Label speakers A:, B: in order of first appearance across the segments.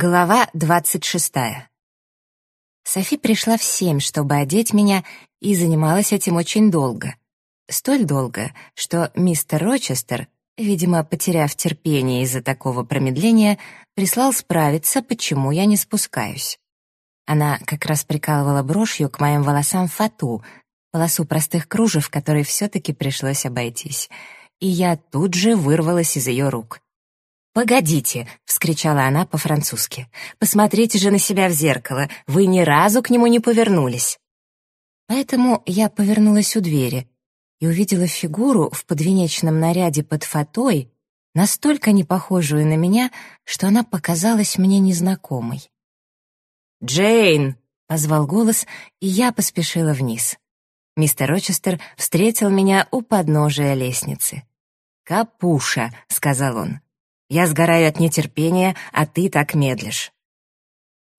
A: Глава двадцать шестая. Софи пришла в семь, чтобы одеть меня, и занималась этим очень долго. Столь долго, что мистер Рочестер, видимо, потеряв терпение из-за такого промедления, прислал справиться, почему я не спускаюсь. Она как раз прикалывала брошью к моим волосам фату, полосу простых кружев, которой все-таки пришлось обойтись. И я тут же вырвалась из ее рук — «Погодите!» — вскричала она по-французски. «Посмотрите же на себя в зеркало! Вы ни разу к нему не повернулись!» Поэтому я повернулась у двери и увидела фигуру в подвенечном наряде под фатой, настолько не похожую на меня, что она показалась мне незнакомой. «Джейн!» — позвал голос, и я поспешила вниз. Мистер Рочестер встретил меня у подножия лестницы. «Капуша!» — сказал он. Я сгораю от нетерпения, а ты так медлишь».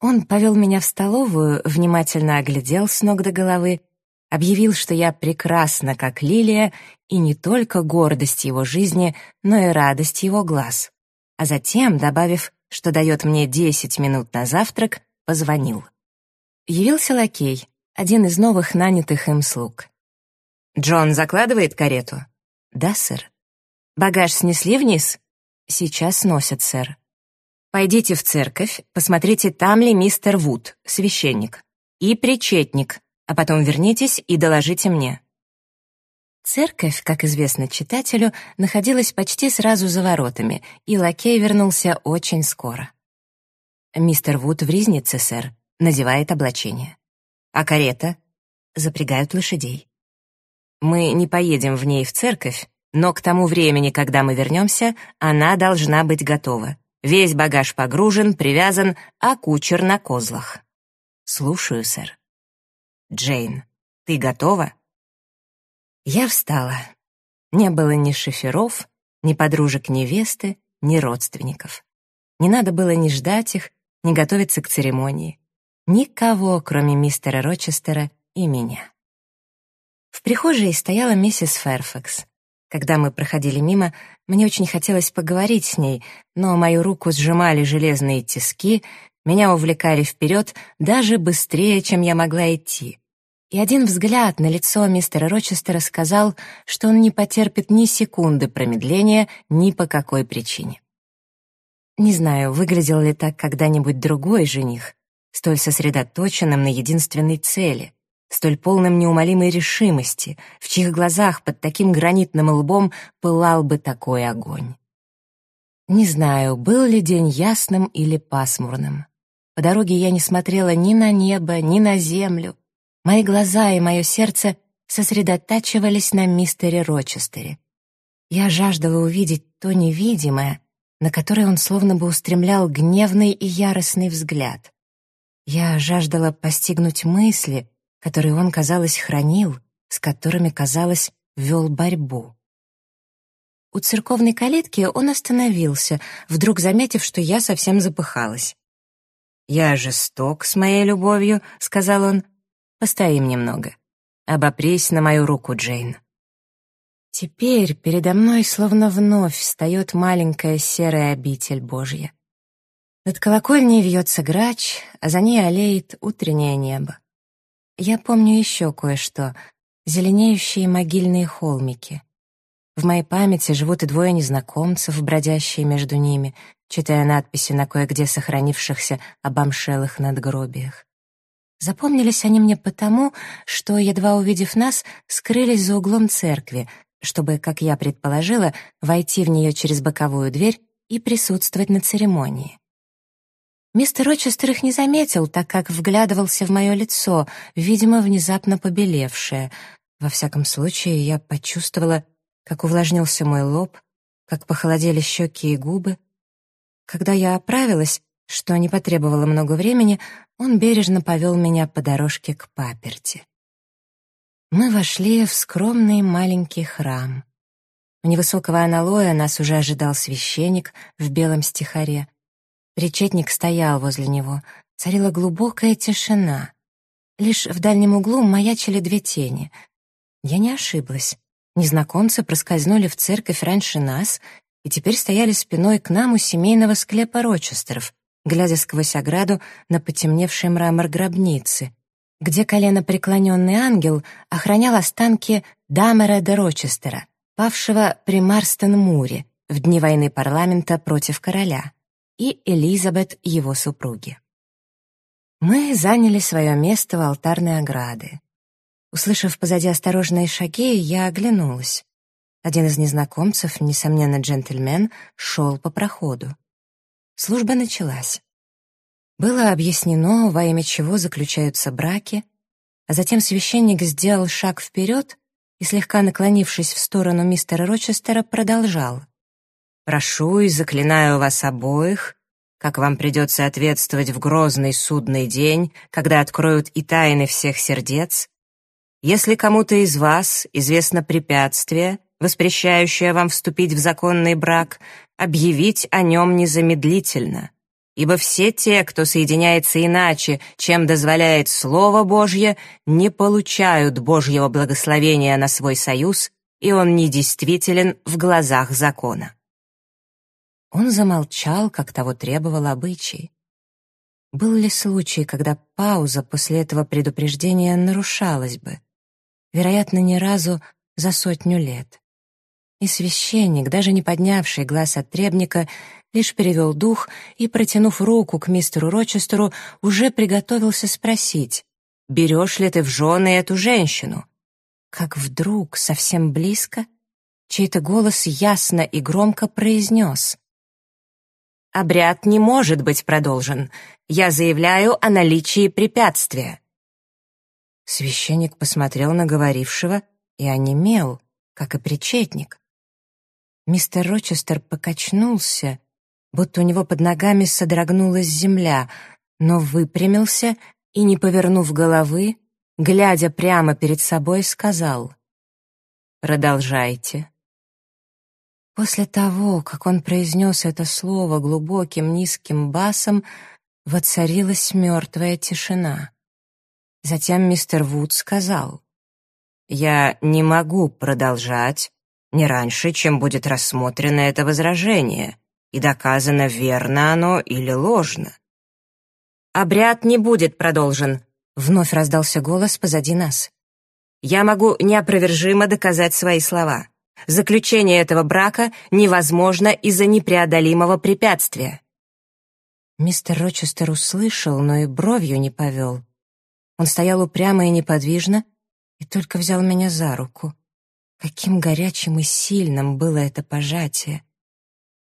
A: Он повел меня в столовую, внимательно оглядел с ног до головы, объявил, что я прекрасна, как лилия, и не только гордость его жизни, но и радость его глаз. А затем, добавив, что дает мне десять минут на завтрак, позвонил. Явился лакей, один из новых нанятых им слуг. «Джон закладывает карету?» «Да, сэр». «Багаж снесли вниз?» «Сейчас носят, сэр». «Пойдите в церковь, посмотрите, там ли мистер Вуд, священник, и причетник, а потом вернитесь и доложите мне». Церковь, как известно читателю, находилась почти сразу за воротами, и лакей вернулся очень скоро. «Мистер Вуд в ризнице, сэр», надевает облачение. «А карета?» Запрягают лошадей. «Мы не поедем в ней в церковь, но к тому времени, когда мы вернемся, она должна быть готова. Весь багаж погружен, привязан, а кучер на козлах. Слушаю, сэр. Джейн, ты готова? Я встала. Не было ни шоферов, ни подружек невесты, ни родственников. Не надо было ни ждать их, ни готовиться к церемонии. Никого, кроме мистера Рочестера и меня. В прихожей стояла миссис Ферфакс. Когда мы проходили мимо, мне очень хотелось поговорить с ней, но мою руку сжимали железные тиски, меня увлекали вперед даже быстрее, чем я могла идти. И один взгляд на лицо мистера Рочестера сказал, что он не потерпит ни секунды промедления ни по какой причине. Не знаю, выглядел ли так когда-нибудь другой жених, столь сосредоточенным на единственной цели — столь полным неумолимой решимости, в чьих глазах под таким гранитным лбом пылал бы такой огонь. Не знаю, был ли день ясным или пасмурным. По дороге я не смотрела ни на небо, ни на землю. Мои глаза и мое сердце сосредотачивались на мистере Рочестере. Я жаждала увидеть то невидимое, на которое он словно бы устремлял гневный и яростный взгляд. Я жаждала постигнуть мысли, которые он, казалось, хранил, с которыми, казалось, вел борьбу. У церковной калитки он остановился, вдруг заметив, что я совсем запыхалась. «Я жесток с моей любовью», — сказал он. «Постоим немного. Обопрись на мою руку, Джейн». Теперь передо мной словно вновь встает маленькая серая обитель Божья. Над колокольней вьется грач, а за ней олеет утреннее небо. Я помню еще кое-что. Зеленеющие могильные холмики. В моей памяти живут и двое незнакомцев, бродящие между ними, читая надписи на кое-где сохранившихся обомшелых надгробиях. Запомнились они мне потому, что, едва увидев нас, скрылись за углом церкви, чтобы, как я предположила, войти в нее через боковую дверь и присутствовать на церемонии. Мистер Рочестер их не заметил, так как вглядывался в мое лицо, видимо, внезапно побелевшее. Во всяком случае, я почувствовала, как увлажнился мой лоб, как похолодели щеки и губы. Когда я оправилась, что не потребовало много времени, он бережно повел меня по дорожке к паперти. Мы вошли в скромный маленький храм. У невысокого аналоя нас уже ожидал священник в белом стихаре — Причетник стоял возле него. Царила глубокая тишина. Лишь в дальнем углу маячили две тени. Я не ошиблась. Незнакомцы проскользнули в церковь раньше нас и теперь стояли спиной к нам у семейного склепа Рочестеров, глядя сквозь ограду на потемневший мрамор гробницы, где колено преклоненный ангел охранял останки Дамера де Рочестера, павшего при Марстон-Муре в дни войны парламента против короля, и Элизабет, его супруги. Мы заняли свое место у алтарной ограды. Услышав позади осторожные шаги, я оглянулась. Один из незнакомцев, несомненно джентльмен, шел по проходу. Служба началась. Было объяснено, во имя чего заключаются браки, а затем священник сделал шаг вперед и, слегка наклонившись в сторону мистера Рочестера, продолжал. «Прошу и заклинаю вас обоих, как вам придется ответствовать в грозный судный день, когда откроют и тайны всех сердец, если кому-то из вас известно препятствие, воспрещающее вам вступить в законный брак, объявить о нем незамедлительно» ибо все те, кто соединяется иначе, чем дозволяет Слово Божье, не получают Божьего благословения на свой союз, и он недействителен в глазах закона. Он замолчал, как того требовал обычай. Был ли случай, когда пауза после этого предупреждения нарушалась бы? Вероятно, ни разу за сотню лет. И священник, даже не поднявший глаз от требника, лишь перевел дух и, протянув руку к мистеру Рочестеру, уже приготовился спросить, «Берешь ли ты в жены эту женщину?» Как вдруг, совсем близко, чей-то голос ясно и громко произнес. «Обряд не может быть продолжен. Я заявляю о наличии препятствия». Священник посмотрел на говорившего и онемел, как и причетник. Мистер Рочестер покачнулся будто у него под ногами содрогнулась земля, но выпрямился и, не повернув головы, глядя прямо перед собой, сказал «Продолжайте». После того, как он произнес это слово глубоким низким басом, воцарилась мертвая тишина. Затем мистер Вуд сказал «Я не могу продолжать не раньше, чем будет рассмотрено это возражение, и доказано, верно оно или ложно. «Обряд не будет продолжен», — вновь раздался голос позади нас. «Я могу неопровержимо доказать свои слова. Заключение этого брака невозможно из-за непреодолимого препятствия». Мистер Рочестер услышал, но и бровью не повел. Он стоял упрямо и неподвижно и только взял меня за руку. Каким горячим и сильным было это пожатие.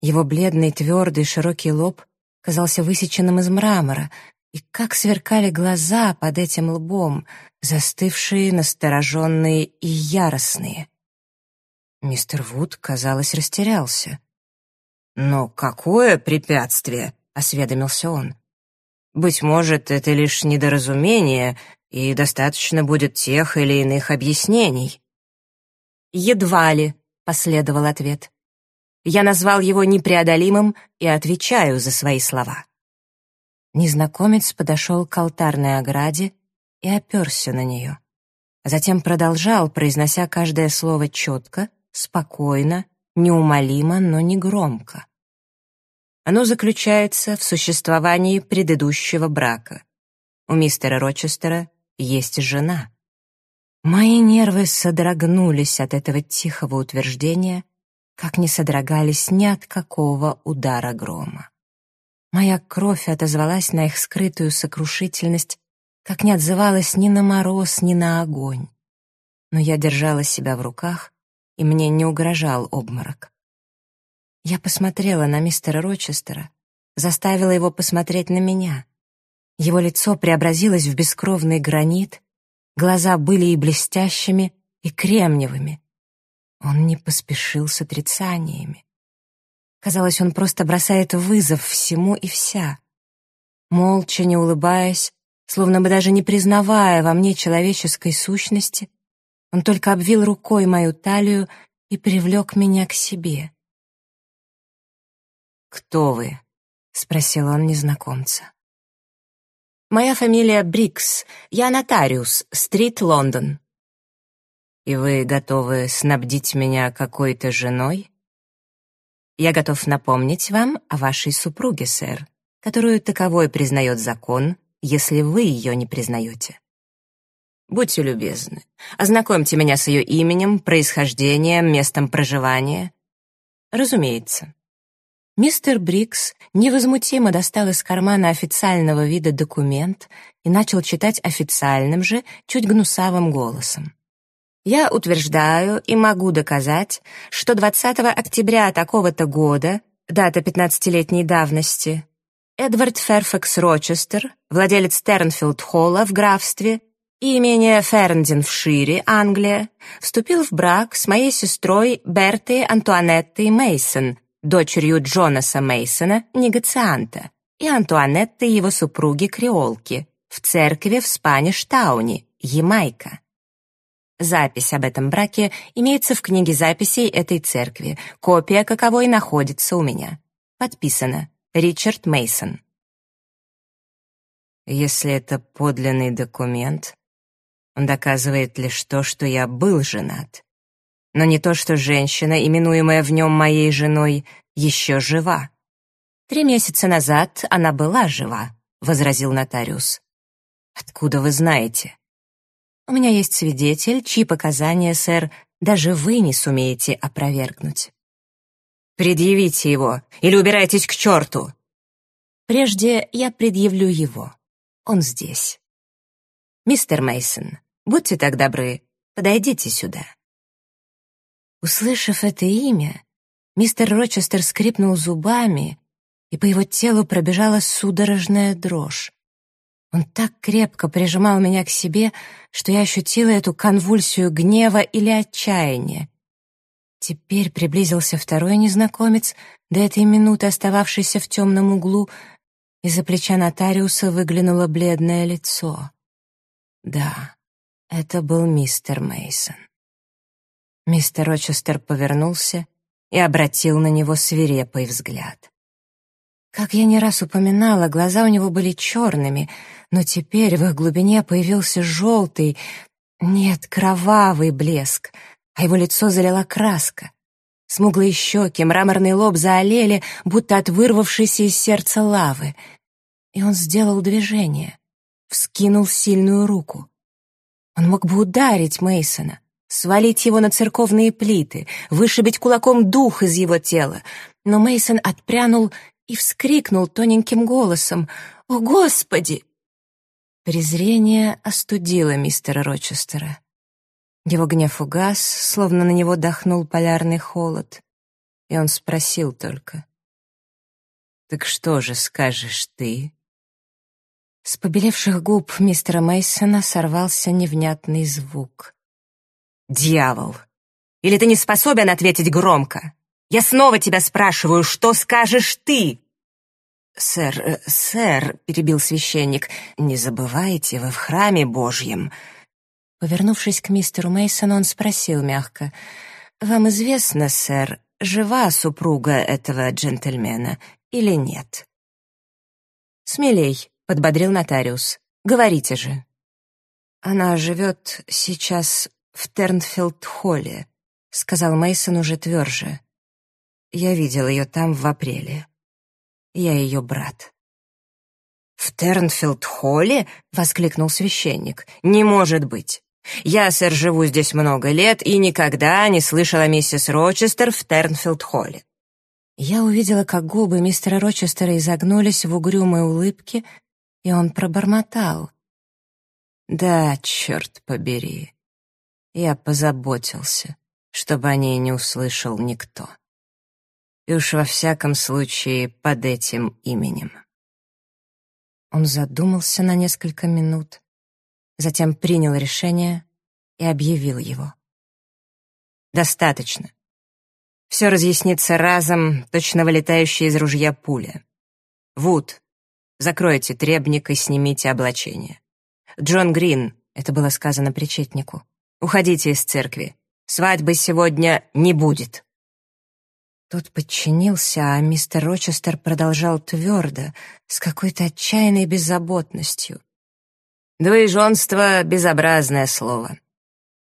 A: Его бледный, твердый, широкий лоб казался высеченным из мрамора, и как сверкали глаза под этим лбом, застывшие, настороженные и яростные. Мистер Вуд, казалось, растерялся. «Но какое препятствие?» — осведомился он. «Быть может, это лишь недоразумение, и достаточно будет тех или иных объяснений». «Едва ли», — последовал ответ. Я назвал его непреодолимым и отвечаю за свои слова. Незнакомец подошел к алтарной ограде и оперся на нее. А затем продолжал, произнося каждое слово четко, спокойно, неумолимо, но не громко. Оно заключается в существовании предыдущего брака. У мистера Рочестера есть жена. Мои нервы содрогнулись от этого тихого утверждения, как не содрогались ни от какого удара грома. Моя кровь отозвалась на их скрытую сокрушительность, как не отзывалась ни на мороз, ни на огонь. Но я держала себя в руках, и мне не угрожал обморок. Я посмотрела на мистера Рочестера, заставила его посмотреть на меня. Его лицо преобразилось в бескровный гранит, глаза были и блестящими, и кремниевыми, он не поспешил с отрицаниями. Казалось, он просто бросает вызов всему и вся. Молча, не улыбаясь, словно бы даже не признавая во мне человеческой сущности, он только обвил рукой мою талию и привлек меня к себе. «Кто вы?» — спросил он незнакомца. «Моя фамилия Брикс. Я нотариус, стрит Лондон». И вы готовы снабдить меня какой-то женой? Я готов напомнить вам о вашей супруге, сэр. которую таковой признает закон, если вы ее не признаете. Будьте любезны, ознакомьте меня с ее именем, происхождением, местом проживания. Разумеется. Мистер Брикс невозмутимо достал из кармана официального вида документ и начал читать официальным же, чуть гнусавым голосом. «Я утверждаю и могу доказать, что 20 октября такого-то года, дата 15-летней давности, Эдвард Ферфакс Рочестер, владелец Тернфилд-Холла в графстве имение Ферндин в Шире, Англия, вступил в брак с моей сестрой Бертой Антуанеттой Мейсон, дочерью Джонаса Мейсона, негацианта, и Антуанетты его супруги-креолки, в церкви в Спаниш-Тауне, Ямайка. Запись об этом браке имеется в книге записей этой церкви, копия каковой находится у меня. Подписано Ричард Мейсон. Если это подлинный документ, он доказывает лишь то, что я был женат, но не то, что женщина, именуемая в нем моей женой, еще жива. Три месяца назад она была жива, возразил нотариус. Откуда вы знаете? У меня есть свидетель, чьи показания, сэр, даже вы не сумеете опровергнуть. Предъявите его, или убирайтесь к черту. Прежде я предъявлю его. Он здесь. Мистер Мейсон, будьте так добры, подойдите сюда. Услышав это имя, мистер Рочестер скрипнул зубами, и по его телу пробежала судорожная дрожь. Он так крепко прижимал меня к себе, что я ощутила эту конвульсию гнева или отчаяния. Теперь приблизился второй незнакомец, до этой минуты остававшийся в темном углу, из-за плеча нотариуса выглянуло бледное лицо. Да, это был мистер Мейсон. Мистер Рочестер повернулся и обратил на него свирепый взгляд. Как я не раз упоминала, глаза у него были черными, но теперь в их глубине появился желтый, нет, кровавый блеск, а его лицо залила краска. Смуглые щеки, мраморный лоб заолели, будто от вырвавшейся из сердца лавы. И он сделал движение, вскинул сильную руку. Он мог бы ударить Мейсона, свалить его на церковные плиты, вышибить кулаком дух из его тела. Но Мейсон отпрянул и вскрикнул тоненьким голосом «О, Господи!». Презрение остудило мистера Рочестера. Его гнев угас, словно на него дохнул полярный холод, и он спросил только «Так что же скажешь ты?» С побелевших губ мистера Мейсона сорвался невнятный звук. «Дьявол! Или ты не способен ответить громко? Я снова тебя спрашиваю, что скажешь ты?» «Сэр, э, сэр», — перебил священник, — «не забывайте, вы в храме Божьем». Повернувшись к мистеру Мейсону, он спросил мягко, «Вам известно, сэр, жива супруга этого джентльмена или нет?» «Смелей», — подбодрил нотариус, — «говорите же». «Она живет сейчас в Тернфилд-холле», — сказал Мейсон уже тверже. «Я видел ее там в апреле. Я ее брат». «В Тернфилд-холле?» — воскликнул священник. «Не может быть! Я, сэр, живу здесь много лет и никогда не слышала миссис Рочестер в Тернфилд-холле». Я увидела, как губы мистера Рочестера изогнулись в угрюмой улыбке, и он пробормотал. «Да, черт побери, я позаботился, чтобы о ней не услышал никто. И уж во всяком случае под этим именем. Он задумался на несколько минут, затем принял решение и объявил его. «Достаточно. Все разъяснится разом, точно вылетающая из ружья пуля. Вуд, закройте требник и снимите облачение. Джон Грин, это было сказано причетнику, Уходите из церкви. Свадьбы сегодня не будет». Тот подчинился, а мистер Рочестер продолжал твердо, с какой-то отчаянной беззаботностью. «Двоеженство — безобразное слово.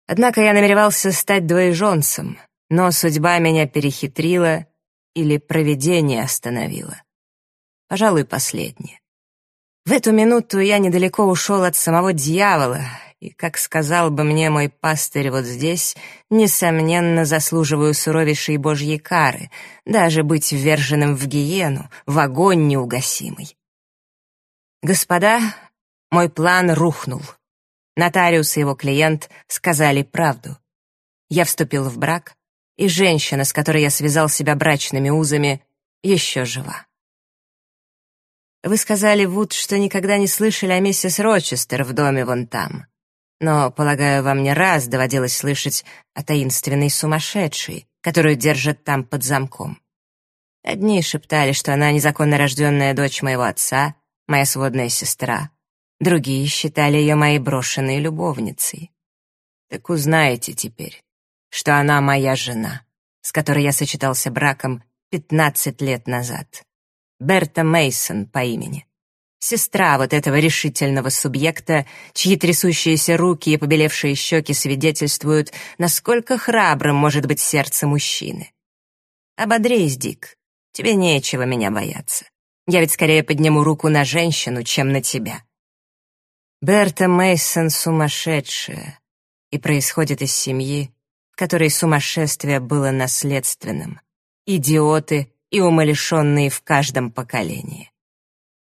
A: Однако я намеревался стать двоеженцем, но судьба меня перехитрила или провидение остановило. Пожалуй, последнее. В эту минуту я недалеко ушел от самого дьявола, и, как сказал бы мне мой пастырь вот здесь, несомненно заслуживаю суровейшей божьей кары, даже быть вверженным в гиену, в огонь неугасимый. Господа, мой план рухнул. Нотариус и его клиент сказали правду. Я вступил в брак, и женщина, с которой я связал себя брачными узами, еще жива. Вы сказали, Вуд, что никогда не слышали о миссис Рочестер в доме вон там. Но, полагаю, вам не раз доводилось слышать о таинственной сумасшедшей, которую держат там под замком. Одни шептали, что она незаконно рожденная дочь моего отца, моя сводная сестра. Другие считали ее моей брошенной любовницей. Так узнаете теперь, что она моя жена, с которой я сочетался браком 15 лет назад. Берта Мейсон по имени. Сестра вот этого решительного субъекта, чьи трясущиеся руки и побелевшие щеки свидетельствуют, насколько храбрым может быть сердце мужчины. Ободрись, Дик, тебе нечего меня бояться. Я ведь скорее подниму руку на женщину, чем на тебя. Берта Мейсон сумасшедшая и происходит из семьи, в которой сумасшествие было наследственным. Идиоты и умалишенные в каждом поколении.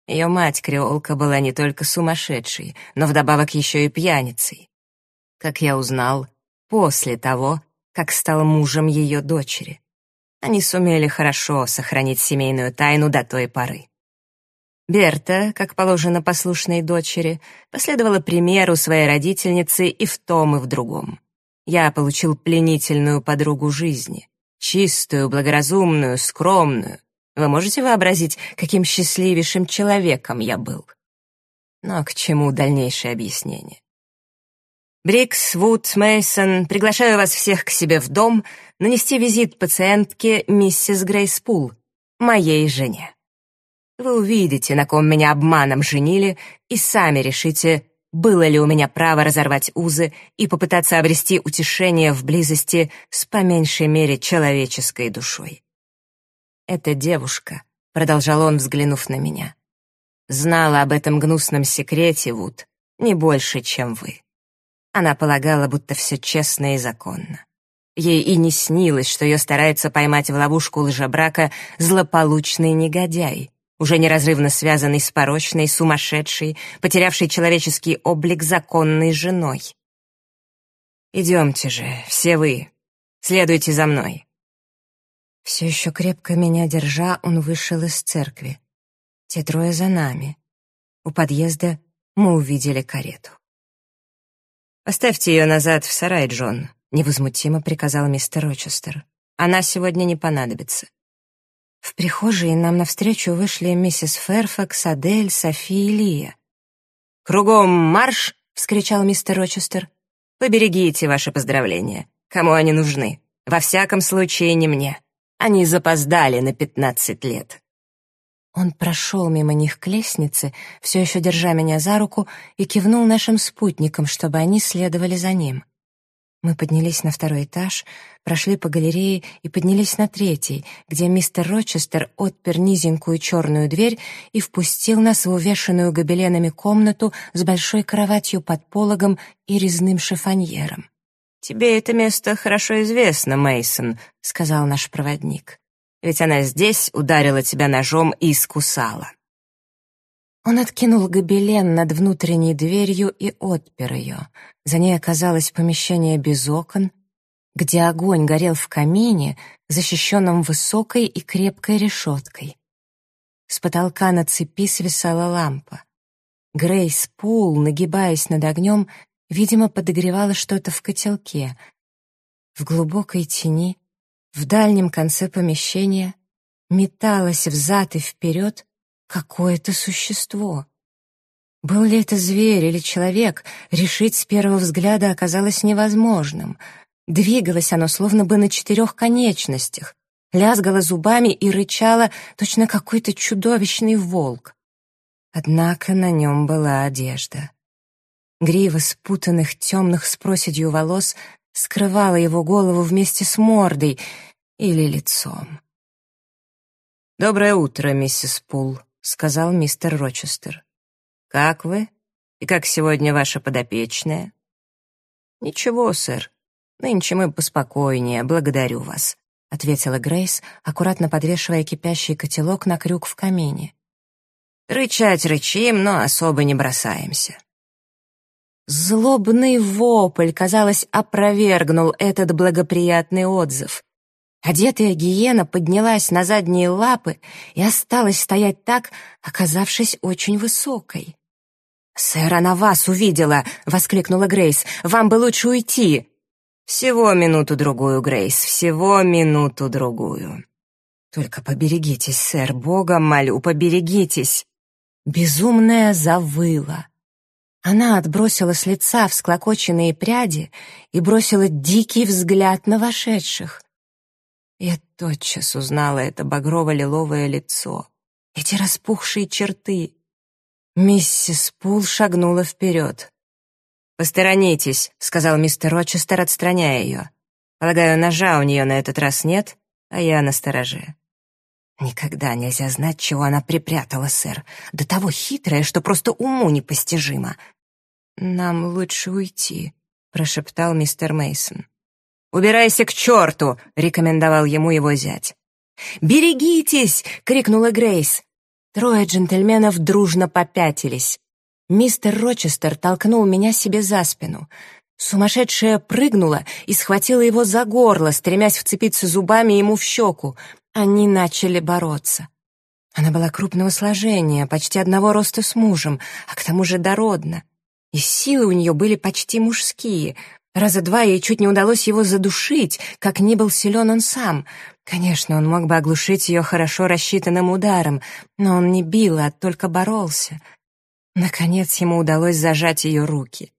A: Ее мать-креолка была не только сумасшедшей, но вдобавок еще и пьяницей. Как я узнал, после того, как стал мужем ее дочери. Они сумели хорошо сохранить семейную тайну до той поры. Берта, как положено послушной дочери, последовала примеру своей родительницы и в том, и в другом. Я получил пленительную подругу жизни, чистую, благоразумную, скромную. Вы можете вообразить, каким счастливейшим человеком я был? Но к чему дальнейшее объяснение? Брикс, Вуд, Мейсон, приглашаю вас всех к себе в дом нанести визит пациентке миссис Грейс Пул, моей жене. Вы увидите, на ком меня обманом женили, и сами решите, было ли у меня право разорвать узы и попытаться обрести утешение в близости с по меньшей мере человеческой душой. «Эта девушка», — продолжал он, взглянув на меня, «знала об этом гнусном секрете, Вуд, не больше, чем вы. Она полагала, будто все честно и законно. Ей и не снилось, что ее старается поймать в ловушку лжебрака злополучный негодяй, уже неразрывно связанный с порочной, сумасшедшей, потерявшей человеческий облик законной женой. «Идемте же, все вы, следуйте за мной». Все еще крепко меня держа, он вышел из церкви. Те трое за нами. У подъезда мы увидели карету. «Поставьте ее назад в сарай, Джон», — невозмутимо приказал мистер Рочестер. «Она сегодня не понадобится». В прихожей нам навстречу вышли миссис Ферфакс, Адель, Софи и Лия. «Кругом марш!» — вскричал мистер Рочестер. «Поберегите ваши поздравления. Кому они нужны? Во всяком случае, не мне. Они запоздали на пятнадцать лет». Он прошел мимо них к лестнице, все еще держа меня за руку, и кивнул нашим спутникам, чтобы они следовали за ним. Мы поднялись на второй этаж, прошли по галерее и поднялись на третий, где мистер Рочестер отпер низенькую черную дверь и впустил нас в увешанную гобеленами комнату с большой кроватью под пологом и резным шифоньером. «Тебе это место хорошо известно, Мейсон, сказал наш проводник. «Ведь она здесь ударила тебя ножом и искусала». Он откинул гобелен над внутренней дверью и отпер ее. За ней оказалось помещение без окон, где огонь горел в камине, защищенном высокой и крепкой решеткой. С потолка на цепи свисала лампа. Грейс Пул, нагибаясь над огнем, видимо, подогревала что-то в котелке. В глубокой тени, в дальнем конце помещения, металась взад и вперед какое-то существо. Был ли это зверь или человек, решить с первого взгляда оказалось невозможным. Двигалось оно словно бы на четырех конечностях, лязгало зубами и рычало точно какой-то чудовищный волк. Однако на нем была одежда. Грива спутанных темных с проседью волос скрывала его голову вместе с мордой или лицом. «Доброе утро, миссис Пул», сказал мистер Рочестер. «Как вы? И как сегодня ваша подопечная?» «Ничего, сэр. Нынче мы поспокойнее, благодарю вас», — ответила Грейс, аккуратно подвешивая кипящий котелок на крюк в камине. «Рычать рычим, но особо не бросаемся». Злобный вопль, казалось, опровергнул этот благоприятный отзыв. Одетая гиена поднялась на задние лапы и осталась стоять так, оказавшись очень высокой. «Сэр, она вас увидела!» — воскликнула Грейс. «Вам бы лучше уйти!» «Всего минуту-другую, Грейс, всего минуту-другую!» «Только поберегитесь, сэр, Богом молю, поберегитесь!» Безумная завыла. Она отбросила с лица всклокоченные пряди и бросила дикий взгляд на вошедших. Я тотчас узнала это багрово-лиловое лицо, эти распухшие черты. Миссис Пул шагнула вперед. «Посторонитесь», — сказал мистер Рочестер, отстраняя ее. «Полагаю, ножа у нее на этот раз нет, а я на стороже». «Никогда нельзя знать, чего она припрятала, сэр. До того хитрая, что просто уму непостижимо». «Нам лучше уйти», — прошептал мистер Мейсон. «Убирайся к черту!» — рекомендовал ему его зять. «Берегитесь!» — крикнула Грейс. Трое джентльменов дружно попятились. Мистер Рочестер толкнул меня себе за спину. Сумасшедшая прыгнула и схватила его за горло, стремясь вцепиться зубами ему в щеку. Они начали бороться. Она была крупного сложения, почти одного роста с мужем, а к тому же дородна. И силы у нее были почти мужские. Раза два ей чуть не удалось его задушить, как ни был силен он сам. Конечно, он мог бы оглушить ее хорошо рассчитанным ударом, но он не бил, а только боролся. Наконец ему удалось зажать ее руки.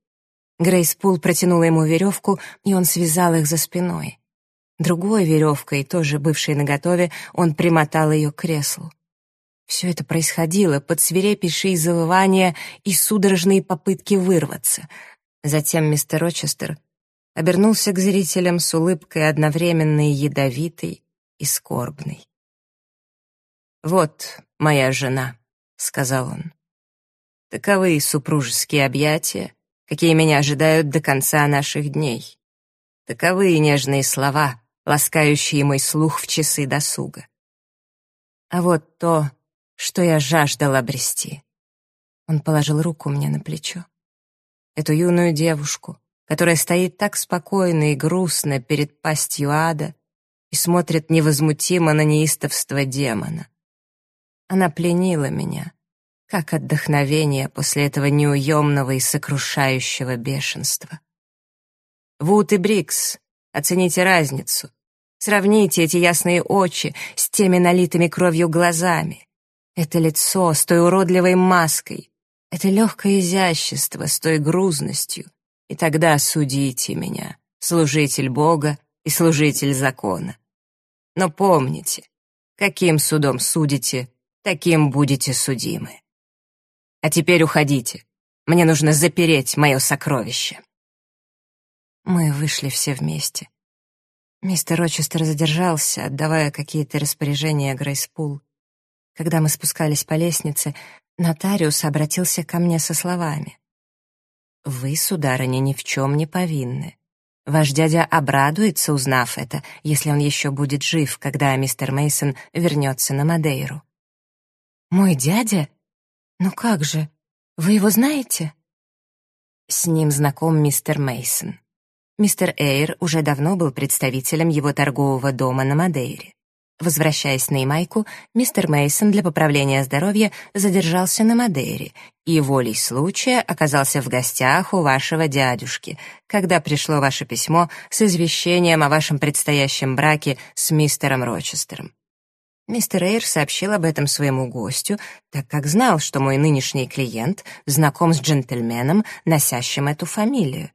A: Грейс Пул протянула ему веревку, и он связал их за спиной. Другой веревкой, тоже бывшей наготове, он примотал ее к креслу. Все это происходило под свирепейшие завывания и судорожные попытки вырваться. Затем мистер Рочестер обернулся к зрителям с улыбкой одновременно и ядовитой, и скорбной. «Вот моя жена», — сказал он. «Таковы супружеские объятия, какие меня ожидают до конца наших дней. Таковы нежные слова, ласкающие мой слух в часы досуга. А вот то, что я жаждал обрести. Он положил руку мне на плечо. Эту юную девушку, которая стоит так спокойно и грустно перед пастью ада и смотрит невозмутимо на неистовство демона. Она пленила меня, как отдохновение после этого неуемного и сокрушающего бешенства. Вуд и Брикс, оцените разницу. Сравните эти ясные очи с теми налитыми кровью глазами. Это лицо с той уродливой маской, это легкое изящество с той грузностью. И тогда судите меня, служитель Бога и служитель закона. Но помните, каким судом судите, таким будете судимы. А теперь уходите. Мне нужно запереть мое сокровище. Мы вышли все вместе. Мистер Рочестер задержался, отдавая какие-то распоряжения Грейспул. Когда мы спускались по лестнице, нотариус обратился ко мне со словами. «Вы, сударыня, ни в чем не повинны. Ваш дядя обрадуется, узнав это, если он еще будет жив, когда мистер Мейсон вернется на Мадейру». «Мой дядя? Ну как же? Вы его знаете?» С ним знаком мистер Мейсон. Мистер Эйр уже давно был представителем его торгового дома на Мадейре. Возвращаясь на Ямайку, мистер Мейсон для поправления здоровья задержался на Мадейре и волей случая оказался в гостях у вашего дядюшки, когда пришло ваше письмо с извещением о вашем предстоящем браке с мистером Рочестером. Мистер Эйр сообщил об этом своему гостю, так как знал, что мой нынешний клиент знаком с джентльменом, носящим эту фамилию.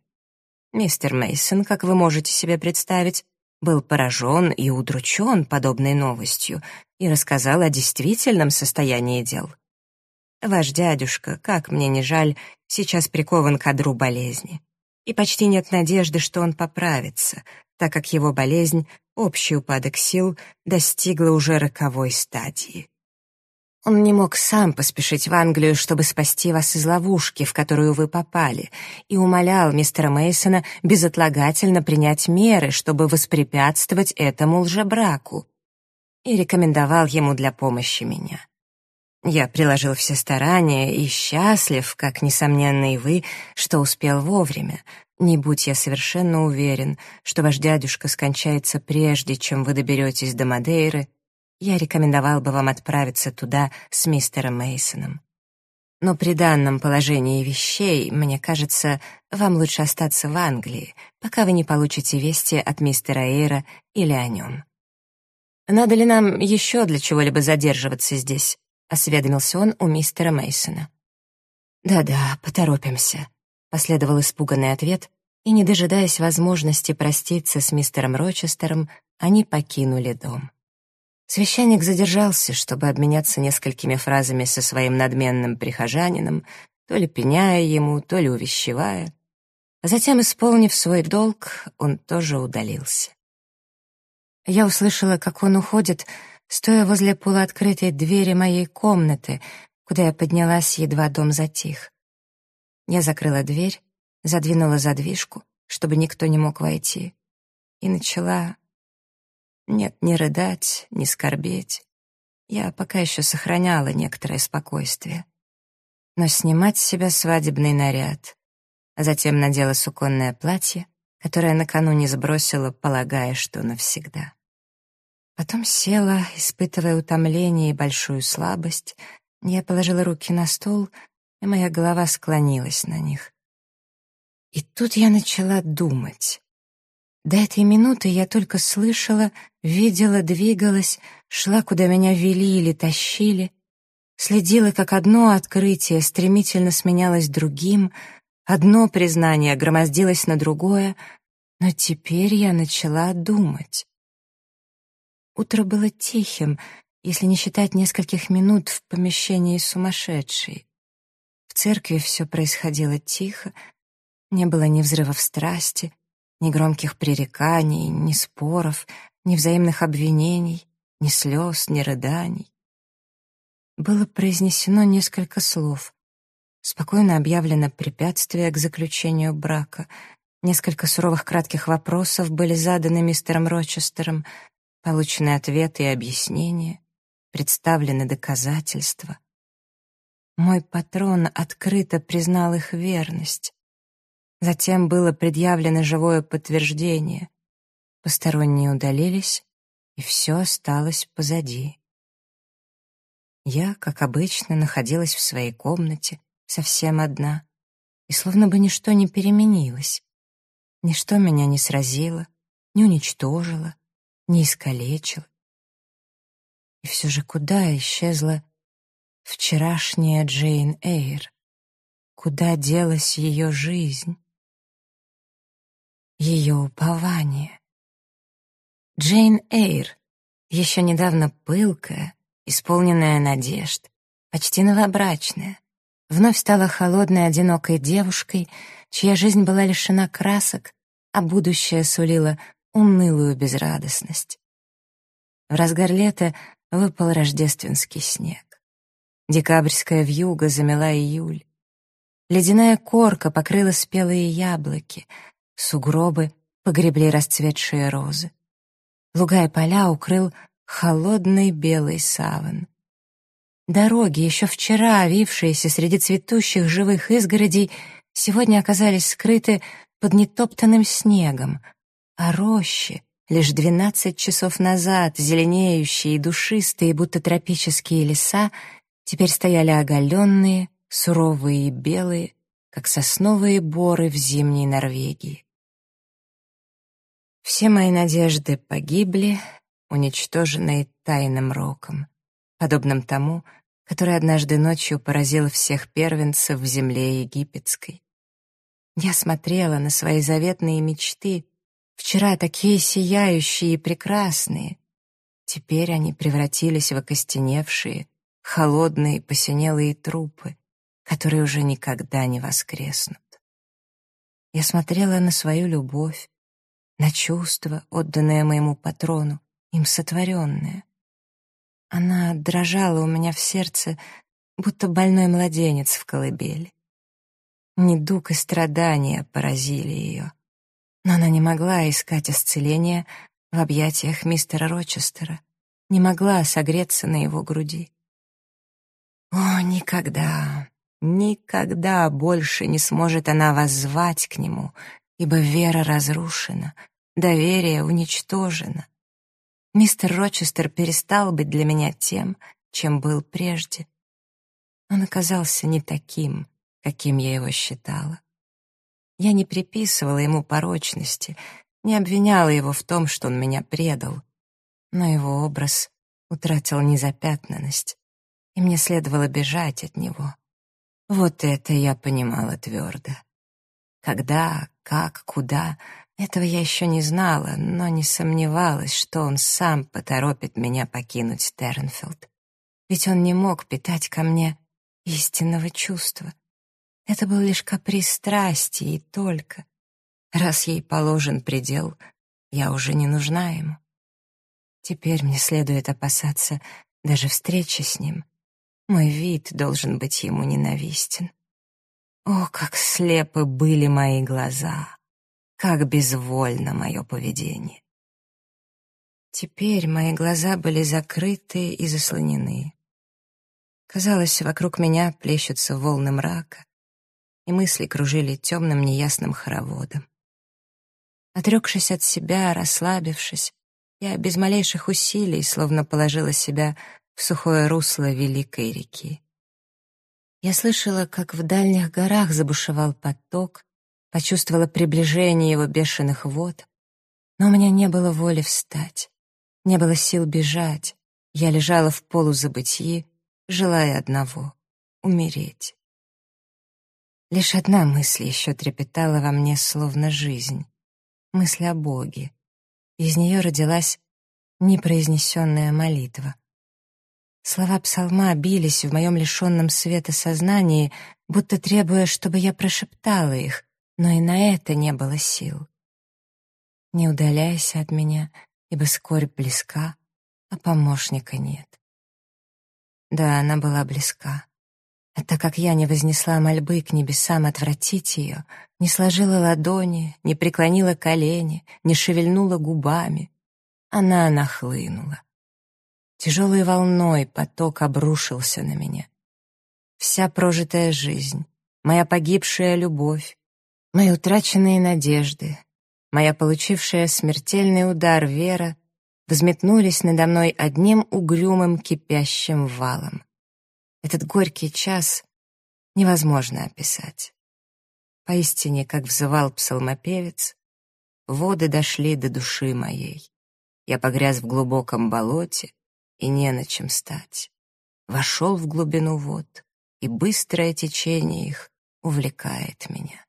A: Мистер Мейсон, как вы можете себе представить, был поражен и удручен подобной новостью и рассказал о действительном состоянии дел. Ваш дядюшка, как мне не жаль, сейчас прикован к одру болезни. И почти нет надежды, что он поправится, так как его болезнь, общий упадок сил, достигла уже роковой стадии. Он не мог сам поспешить в Англию, чтобы спасти вас из ловушки, в которую вы попали, и умолял мистера Мейсона безотлагательно принять меры, чтобы воспрепятствовать этому лжебраку, и рекомендовал ему для помощи меня. Я приложил все старания и счастлив, как, несомненно, и вы, что успел вовремя. Не будь я совершенно уверен, что ваш дядюшка скончается прежде, чем вы доберетесь до Мадейры, я рекомендовал бы вам отправиться туда с мистером Мейсоном. Но при данном положении вещей, мне кажется, вам лучше остаться в Англии, пока вы не получите вести от мистера Эйра или о нем. Надо ли нам еще для чего-либо задерживаться здесь? осведомился он у мистера Мейсона. Да-да, поторопимся, последовал испуганный ответ, и не дожидаясь возможности проститься с мистером Рочестером, они покинули дом. Священник задержался, чтобы обменяться несколькими фразами со своим надменным прихожанином, то ли пеняя ему, то ли увещевая. А затем, исполнив свой долг, он тоже удалился. Я услышала, как он уходит, стоя возле полуоткрытой двери моей комнаты, куда я поднялась, едва дом затих. Я закрыла дверь, задвинула задвижку, чтобы никто не мог войти, и начала нет, не рыдать, не скорбеть. Я пока еще сохраняла некоторое спокойствие. Но снимать с себя свадебный наряд, а затем надела суконное платье, которое накануне сбросила, полагая, что навсегда. Потом села, испытывая утомление и большую слабость. Я положила руки на стол, и моя голова склонилась на них. И тут я начала думать. До этой минуты я только слышала, видела, двигалась, шла, куда меня вели или тащили, следила, как одно открытие стремительно сменялось другим, одно признание громоздилось на другое, но теперь я начала думать. Утро было тихим, если не считать нескольких минут в помещении сумасшедшей. В церкви все происходило тихо, не было ни взрывов страсти, ни громких пререканий, ни споров, ни взаимных обвинений, ни слез, ни рыданий. Было произнесено несколько слов. Спокойно объявлено препятствие к заключению брака. Несколько суровых кратких вопросов были заданы мистером Рочестером, получены ответы и объяснения, представлены доказательства. Мой патрон открыто признал их верность. Затем было предъявлено живое подтверждение. Посторонние удалились, и все осталось позади. Я, как обычно, находилась в своей комнате, совсем одна, и словно бы ничто не переменилось. Ничто меня не сразило, не уничтожило, не искалечило. И все же куда исчезла вчерашняя Джейн Эйр? Куда делась ее жизнь? Ее упование. Джейн Эйр, еще недавно пылкая, исполненная надежд, почти новобрачная, вновь стала холодной, одинокой девушкой, чья жизнь была лишена красок, а будущее сулило унылую безрадостность. В разгар лета выпал рождественский снег. Декабрьская вьюга замела июль. Ледяная корка покрыла спелые яблоки, Сугробы погребли расцветшие розы. Луга и поля укрыл холодный белый саван. Дороги, еще вчера овившиеся среди цветущих живых изгородей, сегодня оказались скрыты под нетоптанным снегом, а рощи, лишь двенадцать часов назад зеленеющие и душистые, будто тропические леса, теперь стояли оголенные, суровые и белые, как сосновые боры в зимней Норвегии. Все мои надежды погибли, уничтоженные тайным роком, подобным тому, который однажды ночью поразил всех первенцев в земле египетской. Я смотрела на свои заветные мечты, вчера такие сияющие и прекрасные. Теперь они превратились в окостеневшие, холодные, посинелые трупы, которые уже никогда не воскреснут. Я смотрела на свою любовь, на чувства, отданные моему патрону, им сотворенное. Она дрожала у меня в сердце, будто больной младенец в колыбели. Недуг и страдания поразили ее. Но она не могла искать исцеления в объятиях мистера Рочестера, не могла согреться на его груди. О, никогда, никогда больше не сможет она воззвать к нему, ибо вера разрушена, доверие уничтожено. Мистер Рочестер перестал быть для меня тем, чем был прежде. Он оказался не таким, каким я его считала. Я не приписывала ему порочности, не обвиняла его в том, что он меня предал, но его образ утратил незапятнанность, и мне следовало бежать от него. Вот это я понимала твердо. Когда, как, куда — этого я еще не знала, но не сомневалась, что он сам поторопит меня покинуть Тернфилд. Ведь он не мог питать ко мне истинного чувства. Это был лишь каприз страсти и только. Раз ей положен предел, я уже не нужна ему. Теперь мне следует опасаться даже встречи с ним. Мой вид должен быть ему ненавистен. О, как слепы были мои глаза! Как безвольно мое поведение! Теперь мои глаза были закрыты и заслонены. Казалось, вокруг меня плещутся волны мрака, и мысли кружили темным неясным хороводом. Отрекшись от себя, расслабившись, я без малейших усилий словно положила себя в сухое русло великой реки. Я слышала, как в дальних горах забушевал поток, почувствовала приближение его бешеных вод, но у меня не было воли встать, не было сил бежать. Я лежала в полузабытии, желая одного — умереть. Лишь одна мысль еще трепетала во мне, словно жизнь. Мысль о Боге. Из нее родилась непроизнесенная молитва. Слова псалма бились в моем лишенном света сознании, будто требуя, чтобы я прошептала их, но и на это не было сил. Не удаляйся от меня, ибо скорбь близка, а помощника нет. Да, она была близка. А так как я не вознесла мольбы к небесам отвратить ее, не сложила ладони, не преклонила колени, не шевельнула губами, она нахлынула. Тяжелой волной поток обрушился на меня. Вся прожитая жизнь, моя погибшая любовь, мои утраченные надежды, моя получившая смертельный удар вера взметнулись надо мной одним угрюмым кипящим валом. Этот горький час невозможно описать. Поистине, как взывал псалмопевец, воды дошли до души моей. Я погряз в глубоком болоте, и не на чем стать. Вошел в глубину вод, и быстрое течение их увлекает меня.